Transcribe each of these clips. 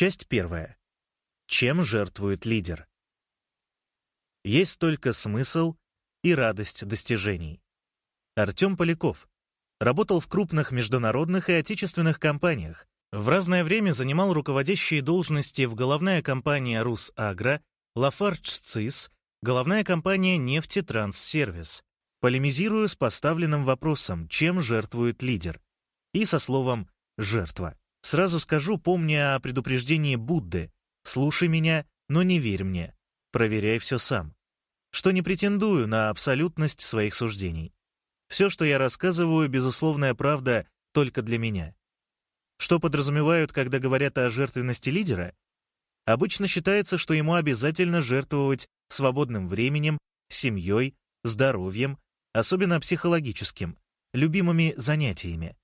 Часть первая. Чем жертвует лидер? Есть только смысл и радость достижений. Артем Поляков. Работал в крупных международных и отечественных компаниях. В разное время занимал руководящие должности в головная компания «Русагро», «Лафардж ЦИС», головная компания «Нефтетранссервис». Полемизирую с поставленным вопросом, чем жертвует лидер. И со словом «жертва». Сразу скажу, помня о предупреждении Будды, слушай меня, но не верь мне, проверяй все сам. Что не претендую на абсолютность своих суждений. Все, что я рассказываю, безусловная правда только для меня. Что подразумевают, когда говорят о жертвенности лидера? Обычно считается, что ему обязательно жертвовать свободным временем, семьей, здоровьем, особенно психологическим, любимыми занятиями.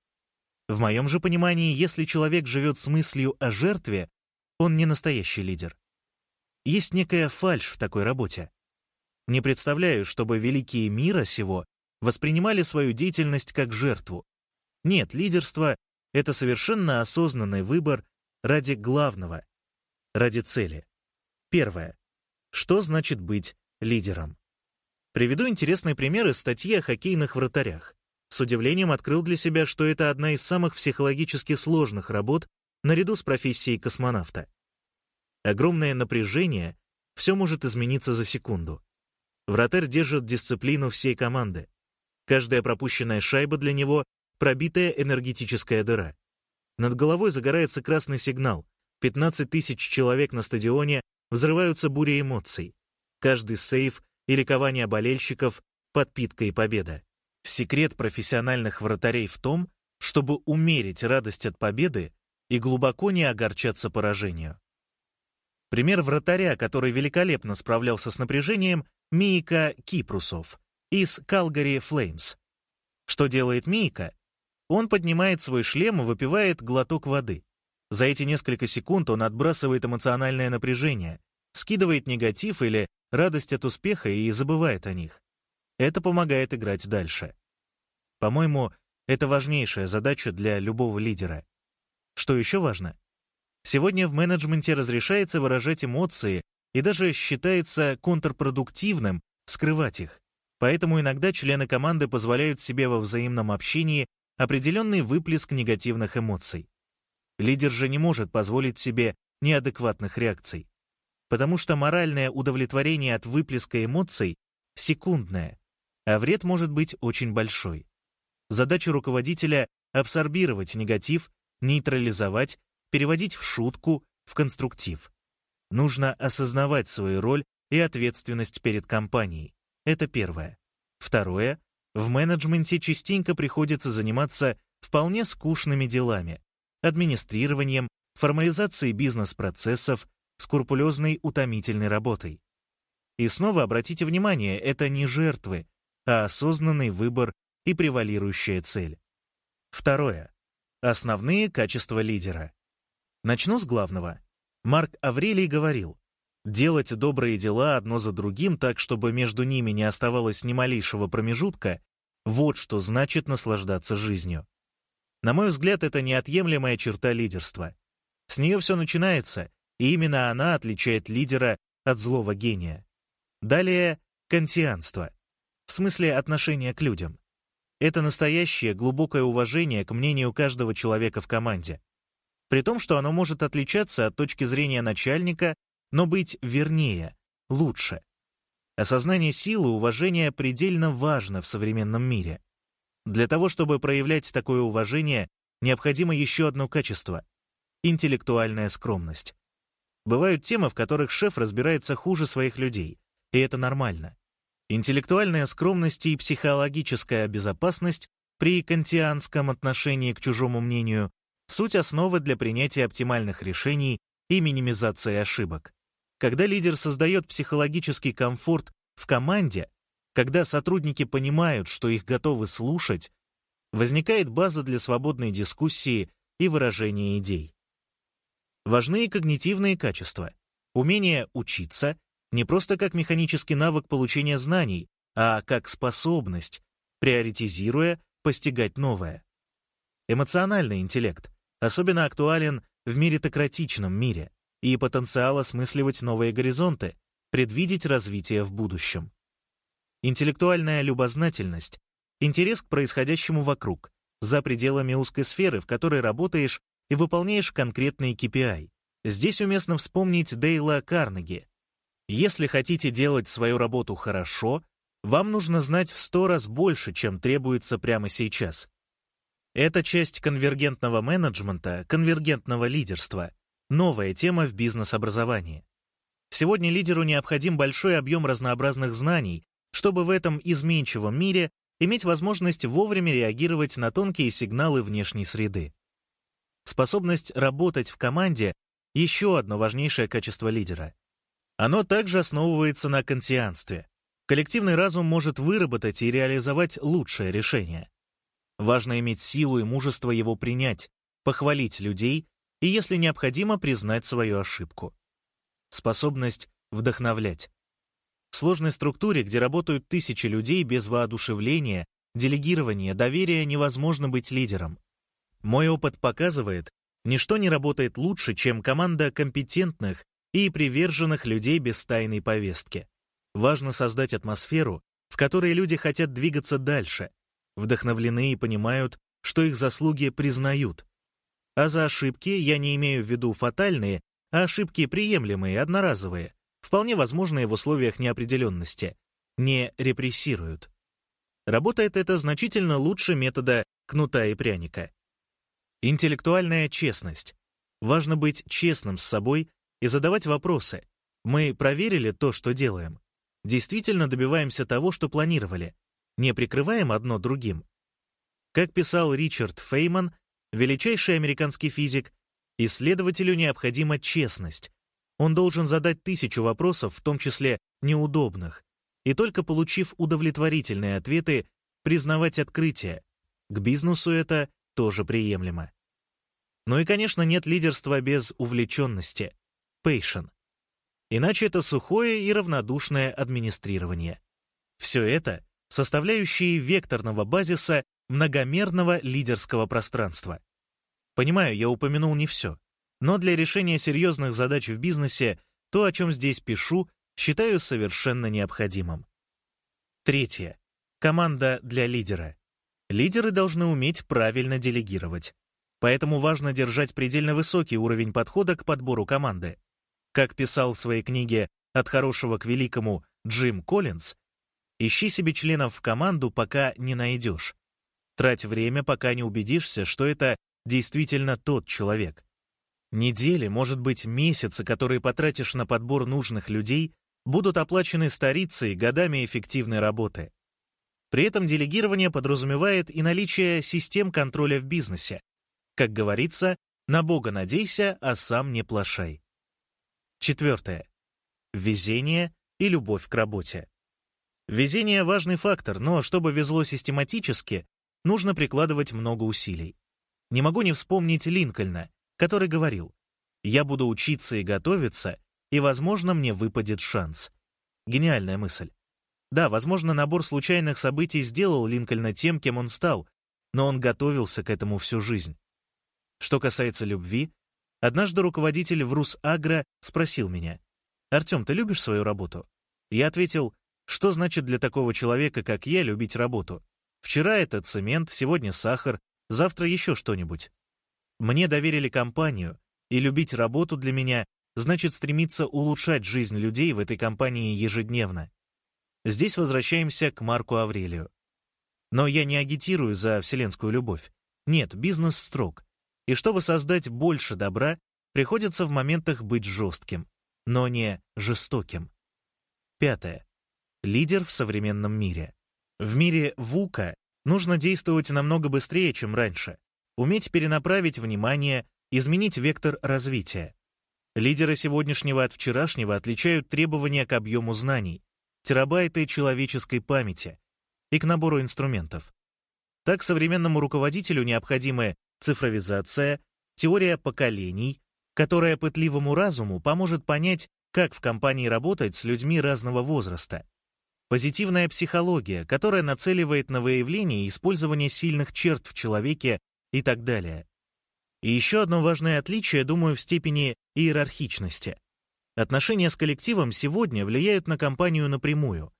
В моем же понимании, если человек живет с мыслью о жертве, он не настоящий лидер. Есть некая фальшь в такой работе. Не представляю, чтобы великие мира сего воспринимали свою деятельность как жертву. Нет, лидерство — это совершенно осознанный выбор ради главного, ради цели. Первое. Что значит быть лидером? Приведу интересный пример из статьи о хоккейных вратарях. С удивлением открыл для себя, что это одна из самых психологически сложных работ наряду с профессией космонавта. Огромное напряжение, все может измениться за секунду. Вратарь держит дисциплину всей команды. Каждая пропущенная шайба для него — пробитая энергетическая дыра. Над головой загорается красный сигнал. 15 тысяч человек на стадионе взрываются бурей эмоций. Каждый сейв и ликование болельщиков — подпитка и победа. Секрет профессиональных вратарей в том, чтобы умерить радость от победы и глубоко не огорчаться поражению. Пример вратаря, который великолепно справлялся с напряжением, Мийка Кипрусов из Calgary Flames. Что делает Мийка? Он поднимает свой шлем и выпивает глоток воды. За эти несколько секунд он отбрасывает эмоциональное напряжение, скидывает негатив или радость от успеха и забывает о них. Это помогает играть дальше. По-моему, это важнейшая задача для любого лидера. Что еще важно? Сегодня в менеджменте разрешается выражать эмоции и даже считается контрпродуктивным скрывать их. Поэтому иногда члены команды позволяют себе во взаимном общении определенный выплеск негативных эмоций. Лидер же не может позволить себе неадекватных реакций. Потому что моральное удовлетворение от выплеска эмоций секундное, а вред может быть очень большой. Задача руководителя — абсорбировать негатив, нейтрализовать, переводить в шутку, в конструктив. Нужно осознавать свою роль и ответственность перед компанией. Это первое. Второе. В менеджменте частенько приходится заниматься вполне скучными делами. Администрированием, формализацией бизнес-процессов, скрупулезной утомительной работой. И снова обратите внимание, это не жертвы, а осознанный выбор и превалирующая цель. Второе. Основные качества лидера. Начну с главного. Марк Аврелий говорил, делать добрые дела одно за другим так, чтобы между ними не оставалось ни малейшего промежутка, вот что значит наслаждаться жизнью. На мой взгляд, это неотъемлемая черта лидерства. С нее все начинается, и именно она отличает лидера от злого гения. Далее — кантианство в смысле отношения к людям. Это настоящее глубокое уважение к мнению каждого человека в команде. При том, что оно может отличаться от точки зрения начальника, но быть вернее, лучше. Осознание силы уважения предельно важно в современном мире. Для того, чтобы проявлять такое уважение, необходимо еще одно качество — интеллектуальная скромность. Бывают темы, в которых шеф разбирается хуже своих людей, и это нормально. Интеллектуальная скромность и психологическая безопасность при кантианском отношении к чужому мнению — суть основы для принятия оптимальных решений и минимизации ошибок. Когда лидер создает психологический комфорт в команде, когда сотрудники понимают, что их готовы слушать, возникает база для свободной дискуссии и выражения идей. Важны когнитивные качества, умение учиться, не просто как механический навык получения знаний, а как способность, приоритизируя, постигать новое. Эмоциональный интеллект особенно актуален в меритократичном мире и потенциал осмысливать новые горизонты, предвидеть развитие в будущем. Интеллектуальная любознательность, интерес к происходящему вокруг, за пределами узкой сферы, в которой работаешь и выполняешь конкретный KPI. Здесь уместно вспомнить Дейла Карнеги. Если хотите делать свою работу хорошо, вам нужно знать в сто раз больше, чем требуется прямо сейчас. Это часть конвергентного менеджмента, конвергентного лидерства, новая тема в бизнес-образовании. Сегодня лидеру необходим большой объем разнообразных знаний, чтобы в этом изменчивом мире иметь возможность вовремя реагировать на тонкие сигналы внешней среды. Способность работать в команде — еще одно важнейшее качество лидера. Оно также основывается на кантианстве. Коллективный разум может выработать и реализовать лучшее решение. Важно иметь силу и мужество его принять, похвалить людей и, если необходимо, признать свою ошибку. Способность вдохновлять. В сложной структуре, где работают тысячи людей без воодушевления, делегирования, доверия, невозможно быть лидером. Мой опыт показывает, ничто не работает лучше, чем команда компетентных и приверженных людей без тайной повестки. Важно создать атмосферу, в которой люди хотят двигаться дальше, вдохновлены и понимают, что их заслуги признают. А за ошибки я не имею в виду фатальные, а ошибки приемлемые, одноразовые, вполне возможные в условиях неопределенности, не репрессируют. Работает это значительно лучше метода кнута и пряника. Интеллектуальная честность. Важно быть честным с собой и задавать вопросы. Мы проверили то, что делаем. Действительно добиваемся того, что планировали. Не прикрываем одно другим. Как писал Ричард Фейман, величайший американский физик, исследователю необходима честность, он должен задать тысячу вопросов, в том числе неудобных, и только получив удовлетворительные ответы, признавать открытие. К бизнесу это тоже приемлемо. Ну и, конечно, нет лидерства без увлеченности. Пейшен. Иначе это сухое и равнодушное администрирование. Все это — составляющие векторного базиса многомерного лидерского пространства. Понимаю, я упомянул не все. Но для решения серьезных задач в бизнесе то, о чем здесь пишу, считаю совершенно необходимым. Третье. Команда для лидера. Лидеры должны уметь правильно делегировать. Поэтому важно держать предельно высокий уровень подхода к подбору команды. Как писал в своей книге «От хорошего к великому» Джим Коллинз, ищи себе членов в команду, пока не найдешь. Трать время, пока не убедишься, что это действительно тот человек. Недели, может быть, месяцы, которые потратишь на подбор нужных людей, будут оплачены старицей годами эффективной работы. При этом делегирование подразумевает и наличие систем контроля в бизнесе. Как говорится, на Бога надейся, а сам не плашай. Четвертое. Везение и любовь к работе. Везение — важный фактор, но чтобы везло систематически, нужно прикладывать много усилий. Не могу не вспомнить Линкольна, который говорил, «Я буду учиться и готовиться, и, возможно, мне выпадет шанс». Гениальная мысль. Да, возможно, набор случайных событий сделал Линкольна тем, кем он стал, но он готовился к этому всю жизнь. Что касается любви, однажды руководитель в Русагро спросил меня, «Артем, ты любишь свою работу?» Я ответил, «Что значит для такого человека, как я, любить работу? Вчера это цемент, сегодня сахар, завтра еще что-нибудь. Мне доверили компанию, и любить работу для меня значит стремиться улучшать жизнь людей в этой компании ежедневно. Здесь возвращаемся к Марку Аврелию. Но я не агитирую за вселенскую любовь. Нет, бизнес строг. И чтобы создать больше добра, приходится в моментах быть жестким, но не жестоким. Пятое. Лидер в современном мире. В мире ВУКа нужно действовать намного быстрее, чем раньше уметь перенаправить внимание, изменить вектор развития. Лидеры сегодняшнего от вчерашнего отличают требования к объему знаний, терабайты человеческой памяти и к набору инструментов. Так современному руководителю необходимы цифровизация, теория поколений, которая пытливому разуму поможет понять, как в компании работать с людьми разного возраста. Позитивная психология, которая нацеливает на выявление и использование сильных черт в человеке и так далее. И еще одно важное отличие, думаю, в степени иерархичности. Отношения с коллективом сегодня влияют на компанию напрямую.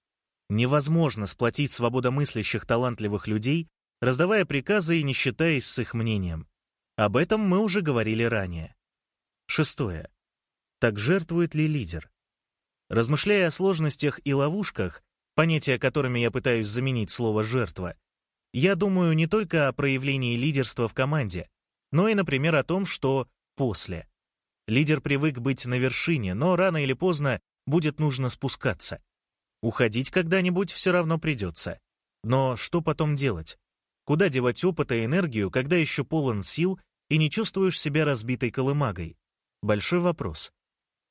Невозможно сплотить свободомыслящих талантливых людей, раздавая приказы и не считаясь с их мнением. Об этом мы уже говорили ранее. Шестое. Так жертвует ли лидер? Размышляя о сложностях и ловушках, понятия которыми я пытаюсь заменить слово «жертва», я думаю не только о проявлении лидерства в команде, но и, например, о том, что после. Лидер привык быть на вершине, но рано или поздно будет нужно спускаться. Уходить когда-нибудь все равно придется. Но что потом делать? Куда девать опыт и энергию, когда еще полон сил и не чувствуешь себя разбитой колымагой? Большой вопрос.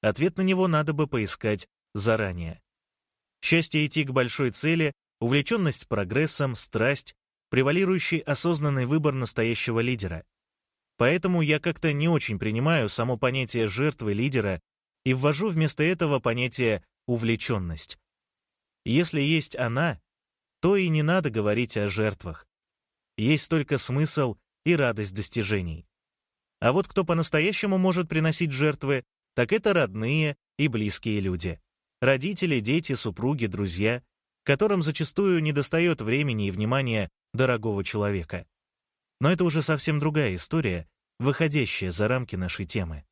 Ответ на него надо бы поискать заранее. Счастье идти к большой цели, увлеченность прогрессом, страсть, превалирующий осознанный выбор настоящего лидера. Поэтому я как-то не очень принимаю само понятие жертвы лидера и ввожу вместо этого понятие увлеченность. Если есть она, то и не надо говорить о жертвах. Есть только смысл и радость достижений. А вот кто по-настоящему может приносить жертвы, так это родные и близкие люди. Родители, дети, супруги, друзья, которым зачастую недостает времени и внимания дорогого человека. Но это уже совсем другая история, выходящая за рамки нашей темы.